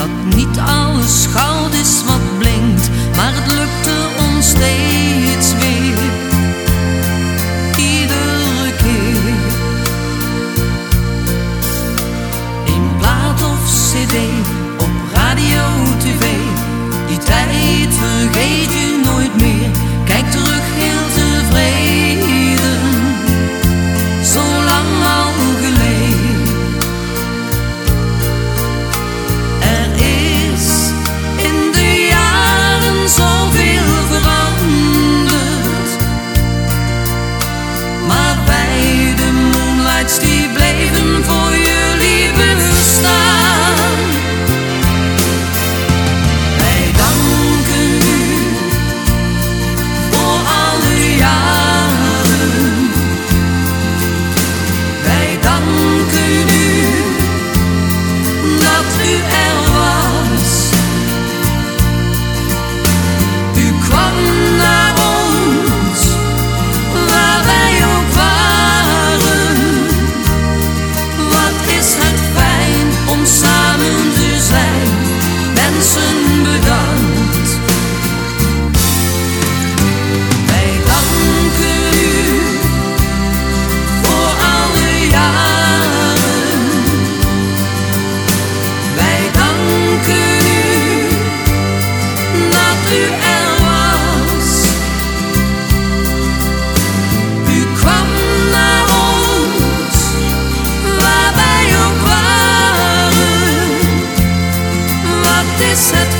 dat niet alles goud is wat blinkt, maar het lukte ons steeds weer. Iedere keer. In plaat of cd, op radio, tv, die tijd vergeet je. cette